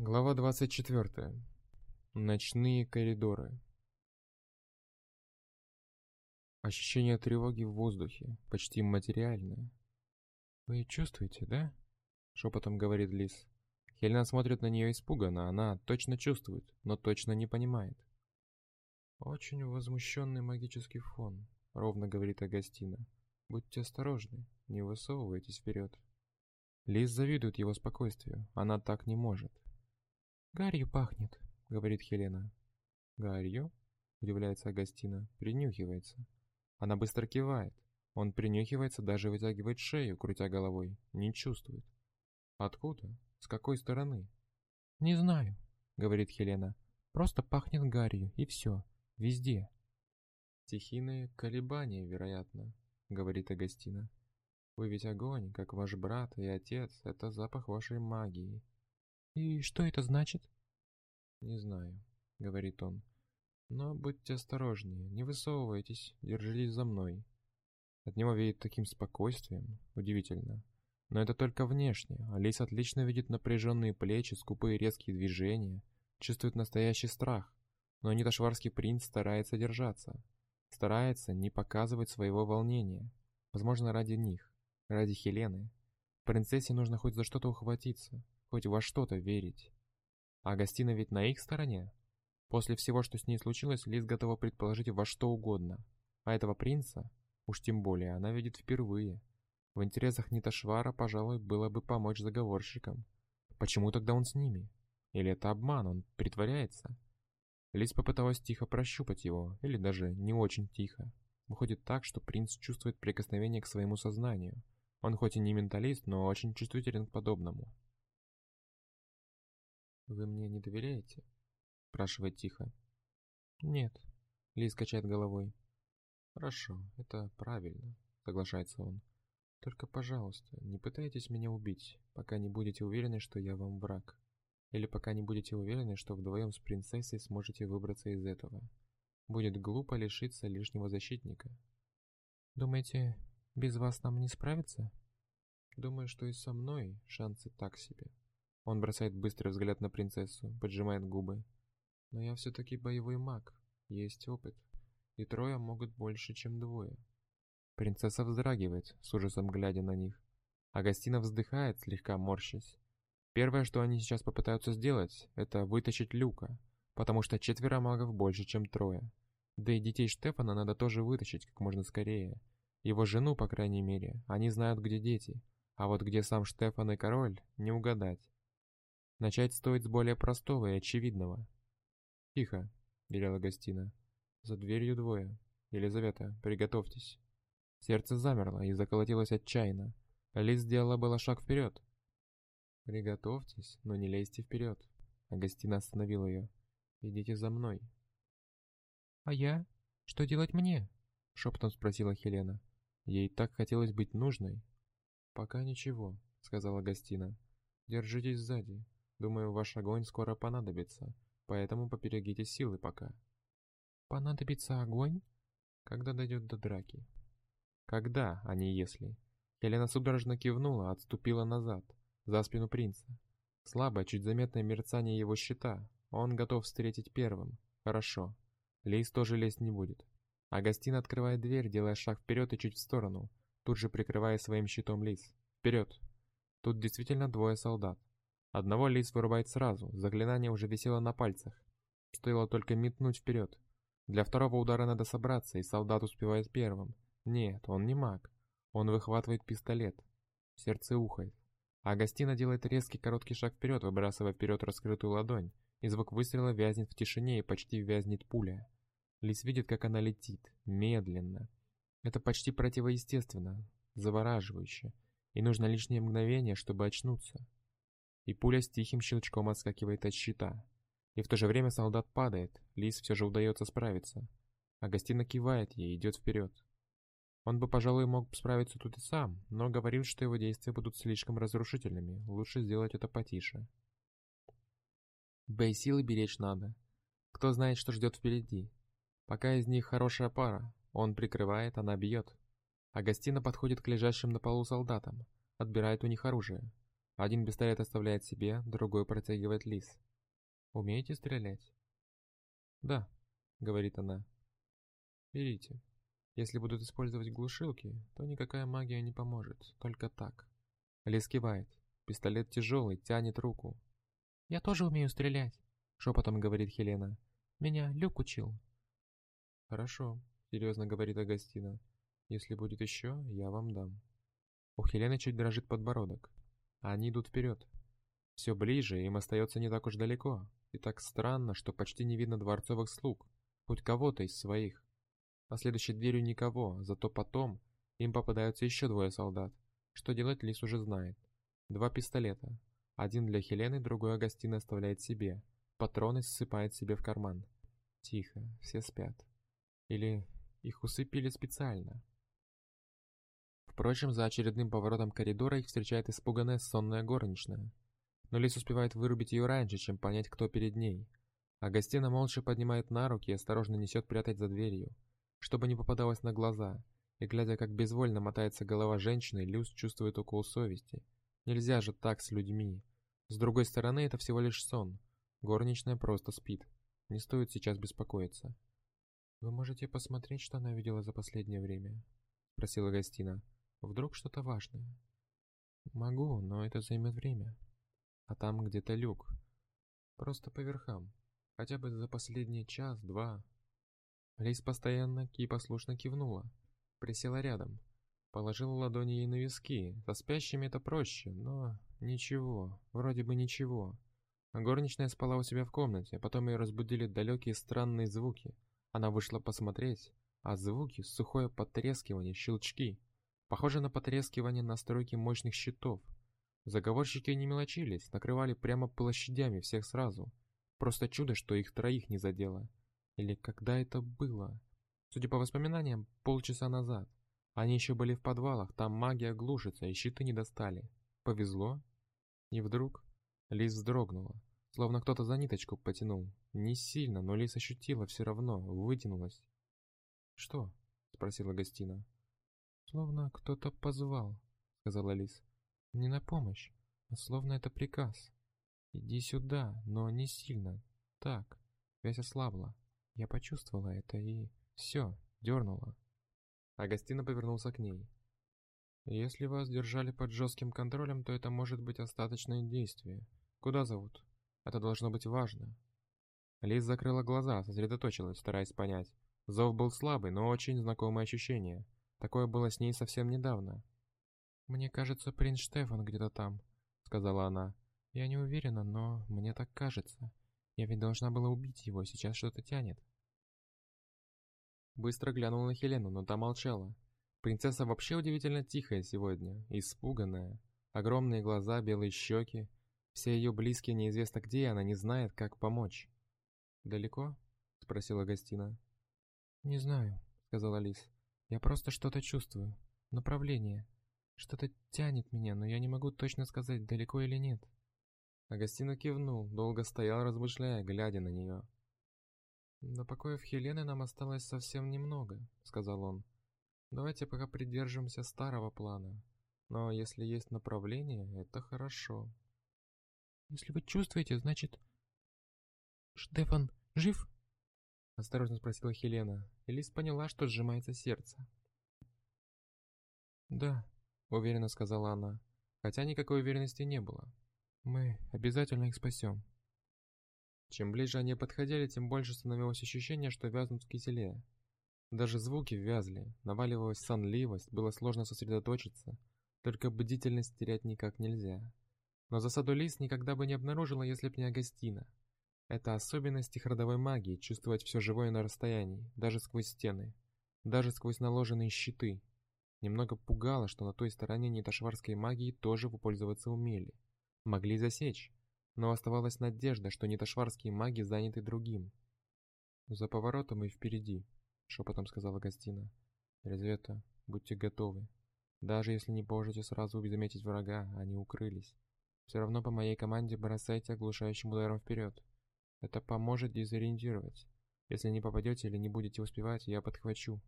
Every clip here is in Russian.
Глава 24. Ночные коридоры. Ощущение тревоги в воздухе, почти материальное. «Вы чувствуете, да?» — шепотом говорит Лис. Хелена смотрит на нее испуганно, она точно чувствует, но точно не понимает. «Очень возмущенный магический фон», — ровно говорит Агастина. «Будьте осторожны, не высовывайтесь вперед». Лис завидует его спокойствию, она так не может. «Гарью пахнет», — говорит Хелена. «Гарью?» — удивляется Агастина, принюхивается. Она быстро кивает. Он принюхивается, даже вытягивает шею, крутя головой. Не чувствует. «Откуда? С какой стороны?» «Не знаю», — говорит Хелена. «Просто пахнет гарью, и все. Везде». «Стихийные колебания, вероятно», — говорит Агастина. «Вы ведь огонь, как ваш брат и отец. Это запах вашей магии. «И что это значит?» «Не знаю», — говорит он. «Но будьте осторожнее, не высовывайтесь, держитесь за мной». От него веет таким спокойствием, удивительно. Но это только внешне. Алис отлично видит напряженные плечи, скупые резкие движения, чувствует настоящий страх. Но Нитошварский принц старается держаться. Старается не показывать своего волнения. Возможно, ради них, ради Хелены. Принцессе нужно хоть за что-то ухватиться, хоть во что-то верить. А Агастина ведь на их стороне. После всего, что с ней случилось, Лиз готова предположить во что угодно. А этого принца, уж тем более, она видит впервые. В интересах Ниташвара, пожалуй, было бы помочь заговорщикам. Почему тогда он с ними? Или это обман, он притворяется? Лиз попыталась тихо прощупать его, или даже не очень тихо. Выходит так, что принц чувствует прикосновение к своему сознанию. Он хоть и не менталист, но очень чувствителен к подобному. «Вы мне не доверяете?» – спрашивает тихо. «Нет», – Лиз качает головой. «Хорошо, это правильно», – соглашается он. «Только, пожалуйста, не пытайтесь меня убить, пока не будете уверены, что я вам враг. Или пока не будете уверены, что вдвоем с принцессой сможете выбраться из этого. Будет глупо лишиться лишнего защитника». «Думаете, без вас нам не справиться?» «Думаю, что и со мной шансы так себе», он бросает быстрый взгляд на принцессу, поджимает губы. Но я все-таки боевой маг, есть опыт. И трое могут больше, чем двое. Принцесса вздрагивает, с ужасом глядя на них. Агастина вздыхает, слегка морщась. Первое, что они сейчас попытаются сделать, это вытащить Люка, потому что четверо магов больше, чем трое. Да и детей Штефана надо тоже вытащить как можно скорее. Его жену, по крайней мере, они знают, где дети. А вот где сам Штефан и король, не угадать. Начать стоит с более простого и очевидного. «Тихо», — велела гостина. «За дверью двое. Елизавета, приготовьтесь». Сердце замерло и заколотилось отчаянно. Лиз сделала было шаг вперед. «Приготовьтесь, но не лезьте вперед», — Агастина остановила ее. «Идите за мной». «А я? Что делать мне?» — шепотом спросила Хелена. Ей так хотелось быть нужной. «Пока ничего», — сказала Агастина. «Держитесь сзади. Думаю, ваш огонь скоро понадобится, поэтому поберегите силы пока. Понадобится огонь? Когда дойдет до драки? Когда, а не если. Елена судорожно кивнула, отступила назад, за спину принца. Слабое, чуть заметное мерцание его щита. Он готов встретить первым. Хорошо. Лейс тоже лезть не будет. Агастин открывает дверь, делая шаг вперед и чуть в сторону, тут же прикрывая своим щитом Лис. Вперед! Тут действительно двое солдат. Одного лис вырубает сразу, заклинание уже висело на пальцах. Стоило только метнуть вперед. Для второго удара надо собраться, и солдат успевает первым. Нет, он не маг. Он выхватывает пистолет. Сердце ухает. Агастина делает резкий короткий шаг вперед, выбрасывая вперед раскрытую ладонь, и звук выстрела вязнет в тишине и почти вязнет пуля. Лис видит, как она летит, медленно. Это почти противоестественно, завораживающе, и нужно лишнее мгновение, чтобы очнуться и пуля с тихим щелчком отскакивает от щита. И в то же время солдат падает, Лис все же удается справиться. Агастина кивает ей и идет вперед. Он бы, пожалуй, мог справиться тут и сам, но говорил, что его действия будут слишком разрушительными, лучше сделать это потише. Да и силы беречь надо. Кто знает, что ждет впереди. Пока из них хорошая пара, он прикрывает, она бьет. Агастина подходит к лежащим на полу солдатам, отбирает у них оружие. Один пистолет оставляет себе, другой протягивает лис. Умеете стрелять? Да, говорит она. Берите. Если будут использовать глушилки, то никакая магия не поможет, только так. Лис кивает. Пистолет тяжелый, тянет руку. «Я тоже умею стрелять», — шепотом говорит Хелена. «Меня Люк учил». «Хорошо», — серьезно говорит Агастина. «Если будет еще, я вам дам». У Хелены чуть дрожит подбородок. Они идут вперед. Все ближе, им остается не так уж далеко. И так странно, что почти не видно дворцовых слуг. Хоть кого-то из своих. На следующей дверью никого, зато потом им попадаются еще двое солдат. Что делать Лис уже знает. Два пистолета. Один для Хелены, другой Агастин оставляет себе. Патроны ссыпает себе в карман. Тихо, все спят. Или их усыпили специально. Впрочем, за очередным поворотом коридора их встречает испуганная сонная горничная. Но Лис успевает вырубить ее раньше, чем понять, кто перед ней. Агастина молча поднимает на руки и осторожно несет прятать за дверью, чтобы не попадалось на глаза, и глядя, как безвольно мотается голова женщины, Люс чувствует укол совести. Нельзя же так с людьми. С другой стороны, это всего лишь сон. Горничная просто спит. Не стоит сейчас беспокоиться. «Вы можете посмотреть, что она видела за последнее время?» — спросила Гостина. «Вдруг что-то важное?» «Могу, но это займет время. А там где-то люк. Просто по верхам. Хотя бы за последний час-два». Лис постоянно и послушно кивнула. Присела рядом. Положила ладони ей на виски. Со спящими это проще, но ничего, вроде бы ничего. Горничная спала у себя в комнате, а потом ее разбудили далекие странные звуки. Она вышла посмотреть, а звуки — сухое потрескивание, щелчки. Похоже на потрескивание настройки мощных щитов. Заговорщики не мелочились, накрывали прямо площадями всех сразу. Просто чудо, что их троих не задело. Или когда это было? Судя по воспоминаниям, полчаса назад. Они еще были в подвалах, там магия глушится, и щиты не достали. Повезло? И вдруг Лис вздрогнула, словно кто-то за ниточку потянул. Не сильно, но Лис ощутила все равно, вытянулась. «Что?» — спросила Гостина. «Словно кто-то позвал», — сказала Лис. «Не на помощь, а словно это приказ. Иди сюда, но не сильно. Так, связь ослабла. Я почувствовала это и... все, дернула». Агастина повернулся к ней. «Если вас держали под жестким контролем, то это может быть остаточное действие. Куда зовут? Это должно быть важно». Лиз закрыла глаза, сосредоточилась, стараясь понять. Зов был слабый, но очень знакомое ощущение. Такое было с ней совсем недавно. «Мне кажется, принц Штефан где-то там», — сказала она. «Я не уверена, но мне так кажется. Я ведь должна была убить его, сейчас что-то тянет». Быстро глянул на Хелену, но та молчала. Принцесса вообще удивительно тихая сегодня, испуганная. Огромные глаза, белые щеки. Все ее близкие неизвестно где, и она не знает, как помочь. «Далеко?» — спросила Гостина. «Не знаю», — сказала Лис. «Я просто что-то чувствую. Направление. Что-то тянет меня, но я не могу точно сказать, далеко или нет». Агастина кивнул, долго стоял, размышляя, глядя на нее. «До покоев Хелены нам осталось совсем немного», — сказал он. «Давайте пока придержимся старого плана. Но если есть направление, это хорошо». «Если вы чувствуете, значит...» «Штефан жив?» — осторожно спросила Хелена. Элис поняла, что сжимается сердце. «Да», — уверенно сказала она, хотя никакой уверенности не было. «Мы обязательно их спасем». Чем ближе они подходили, тем больше становилось ощущение, что вязнут в киселе. Даже звуки вязли, наваливалась сонливость, было сложно сосредоточиться, только бдительность терять никак нельзя. Но засаду лис никогда бы не обнаружила, если б не Агастина. Это особенность их родовой магии, чувствовать все живое на расстоянии, даже сквозь стены, даже сквозь наложенные щиты. Немного пугало, что на той стороне неташварской магии тоже попользоваться умели. Могли засечь, но оставалась надежда, что нетошварские маги заняты другим. «За поворотом и впереди», — шепотом сказала Гостина. «Резвета, будьте готовы. Даже если не можете сразу заметить врага, они укрылись. Все равно по моей команде бросайте оглушающим ударом вперед. Это поможет дезориентировать. Если не попадете или не будете успевать, я подхвачу».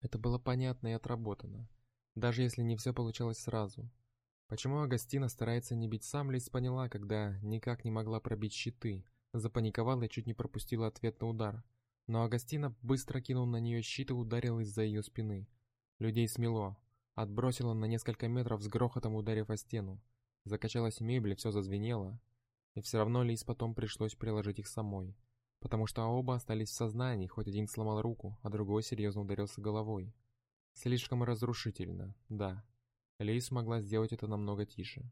Это было понятно и отработано, даже если не все получалось сразу. Почему Агастина старается не бить сам, Лис поняла, когда никак не могла пробить щиты, запаниковала и чуть не пропустила ответ на удар. Но Агастина быстро кинул на нее щит и ударил из-за ее спины. Людей смело, отбросило на несколько метров с грохотом ударив о стену. Закачалась мебель, все зазвенело. И все равно Лис потом пришлось приложить их самой. Потому что оба остались в сознании, хоть один сломал руку, а другой серьезно ударился головой. Слишком разрушительно, да. Лис смогла сделать это намного тише.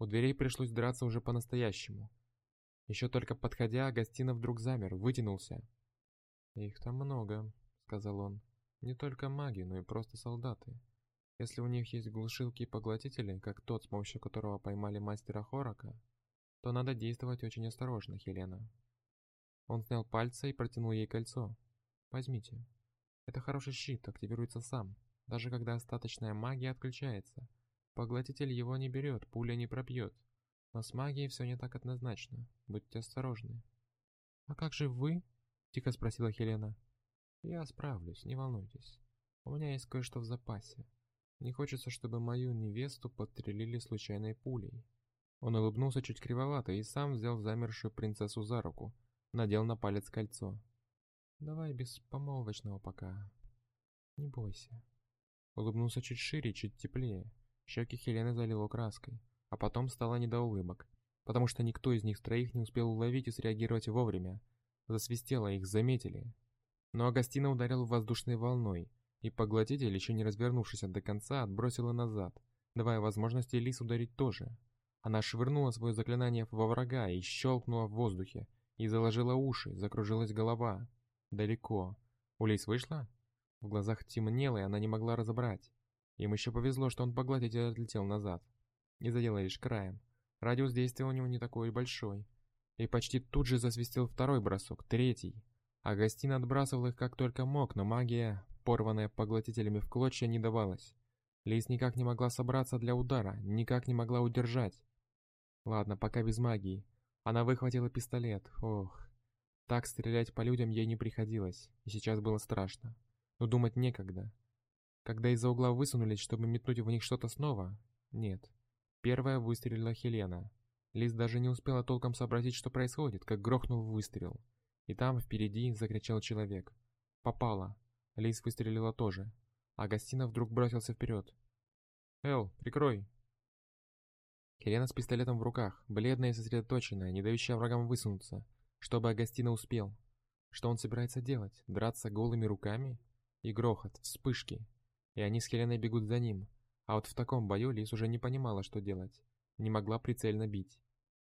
У дверей пришлось драться уже по-настоящему. Еще только подходя, Агастина вдруг замер, вытянулся. «Их там много», — сказал он. «Не только маги, но и просто солдаты. Если у них есть глушилки и поглотители, как тот, с помощью которого поймали мастера Хорака, то надо действовать очень осторожно, Хелена. Он снял пальцы и протянул ей кольцо. Возьмите. Это хороший щит, активируется сам, даже когда остаточная магия отключается. Поглотитель его не берет, пуля не пробьет. Но с магией все не так однозначно. Будьте осторожны. «А как же вы?» – тихо спросила Хелена. «Я справлюсь, не волнуйтесь. У меня есть кое-что в запасе. Не хочется, чтобы мою невесту подстрелили случайной пулей. Он улыбнулся чуть кривовато и сам взял замершую принцессу за руку, надел на палец кольцо. «Давай без помолвочного пока. Не бойся». Улыбнулся чуть шире, чуть теплее. Щеки Хелены залило краской, а потом стало не до улыбок, потому что никто из них троих не успел уловить и среагировать вовремя. Засвистело, их заметили. Но Агастина ударил воздушной волной, и поглотитель, еще не развернувшись до конца, отбросила назад, давая возможность Элис ударить тоже. Она швырнула свое заклинание во врага и щелкнула в воздухе, и заложила уши, закружилась голова. Далеко. У Лис вышла? В глазах темнело, и она не могла разобрать. Им еще повезло, что он поглотитель отлетел назад. Не задела лишь краем. Радиус действия у него не такой большой. И почти тут же засвистел второй бросок, третий. Агастин отбрасывал их как только мог, но магия порванная поглотителями в клочья, не давалась. Лис никак не могла собраться для удара, никак не могла удержать. Ладно, пока без магии. Она выхватила пистолет. Ох. Так стрелять по людям ей не приходилось, и сейчас было страшно. Но думать некогда. Когда из-за угла высунулись, чтобы метнуть в них что-то снова? Нет. Первая выстрелила Хелена. Лис даже не успела толком сообразить, что происходит, как грохнул выстрел. И там впереди закричал человек. Попала. Лис выстрелила тоже. А Гостина вдруг бросился вперед. «Эл, прикрой!» Хелена с пистолетом в руках, бледная и сосредоточенная, не дающая врагам высунуться, чтобы Агастина успел. Что он собирается делать? Драться голыми руками? И грохот, вспышки. И они с Хеленой бегут за ним. А вот в таком бою Лис уже не понимала, что делать. Не могла прицельно бить.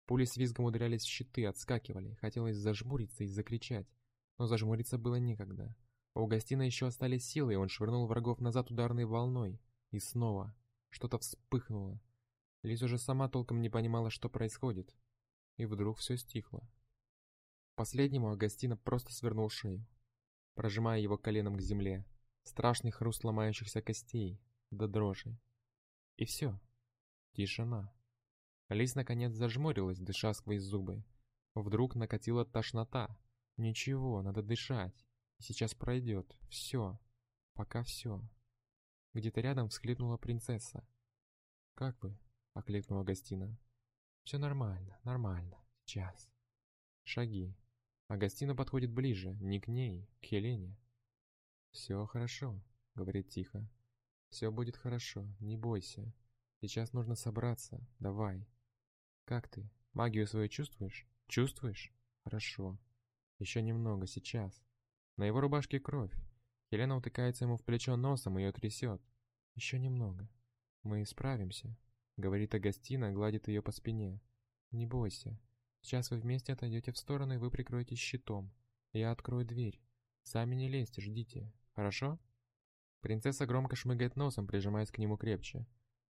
Пули с визгом ударялись в щиты, отскакивали. Хотелось зажмуриться и закричать. Но зажмуриться было некогда. У Гостина еще остались силы, и он швырнул врагов назад ударной волной. И снова. Что-то вспыхнуло. Лиз уже сама толком не понимала, что происходит. И вдруг все стихло. Последнему Агастина просто свернул шею, прожимая его коленом к земле. Страшный хруст ломающихся костей, до дрожи. И все. Тишина. Лиз наконец зажмурилась, дыша сквозь зубы. Вдруг накатила тошнота. Ничего, надо дышать. Сейчас пройдет. Все. Пока все. Где-то рядом всхлипнула принцесса. «Как бы?» — окликнула Гостина. «Все нормально, нормально. Сейчас». Шаги. Агастина подходит ближе, не к ней, к Хелене. «Все хорошо», — говорит тихо. «Все будет хорошо, не бойся. Сейчас нужно собраться, давай». «Как ты? Магию свою чувствуешь? Чувствуешь? Хорошо. Еще немного, сейчас. На его рубашке кровь. Елена утыкается ему в плечо носом и ее трясет. Еще немного. Мы справимся, говорит Агастина, гладит ее по спине. Не бойся. Сейчас вы вместе отойдете в сторону и вы прикроетесь щитом. Я открою дверь. Сами не лезьте, ждите. Хорошо? Принцесса громко шмыгает носом, прижимаясь к нему крепче.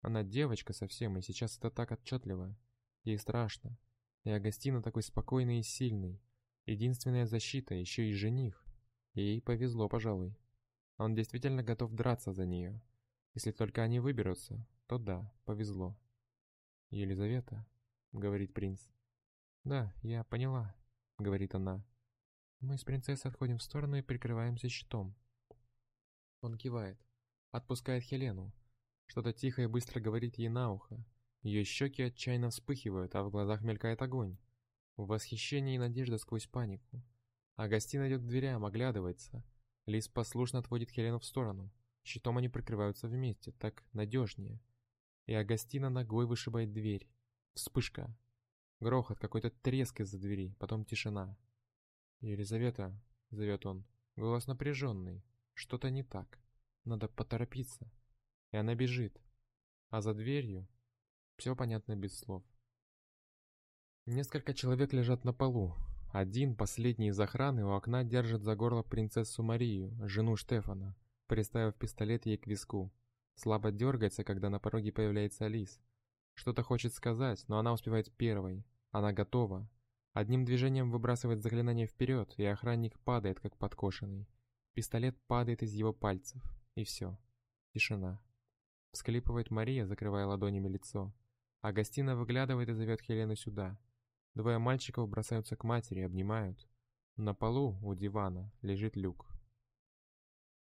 Она девочка совсем, и сейчас это так отчетливо. Ей страшно. И Агастина такой спокойный и сильный. Единственная защита, еще и жених. Ей повезло, пожалуй. Он действительно готов драться за нее. Если только они выберутся, то да, повезло. «Елизавета», — говорит принц. «Да, я поняла», — говорит она. «Мы с принцессой отходим в сторону и прикрываемся щитом». Он кивает, отпускает Хелену. Что-то тихо и быстро говорит ей на ухо. Ее щеки отчаянно вспыхивают, а в глазах мелькает огонь. В восхищении и надежда сквозь панику. Агастин идет к дверям, оглядывается. Лис послушно отводит Хелену в сторону. Щитом они прикрываются вместе, так надежнее. И Агастина ногой вышибает дверь. Вспышка. Грохот, какой-то треск из-за двери, потом тишина. «Елизавета», — зовет он, голос напряженный. Что-то не так. Надо поторопиться. И она бежит. А за дверью все понятно без слов. Несколько человек лежат на полу. Один, последний из охраны, у окна держит за горло принцессу Марию, жену Штефана, приставив пистолет ей к виску. Слабо дергается, когда на пороге появляется Алис. Что-то хочет сказать, но она успевает первой. Она готова. Одним движением выбрасывает заклинание вперед, и охранник падает, как подкошенный. Пистолет падает из его пальцев. И все. Тишина. Всклипывает Мария, закрывая ладонями лицо. А гостина выглядывает и зовет Хелену сюда. Двое мальчиков бросаются к матери, обнимают. На полу у дивана лежит люк.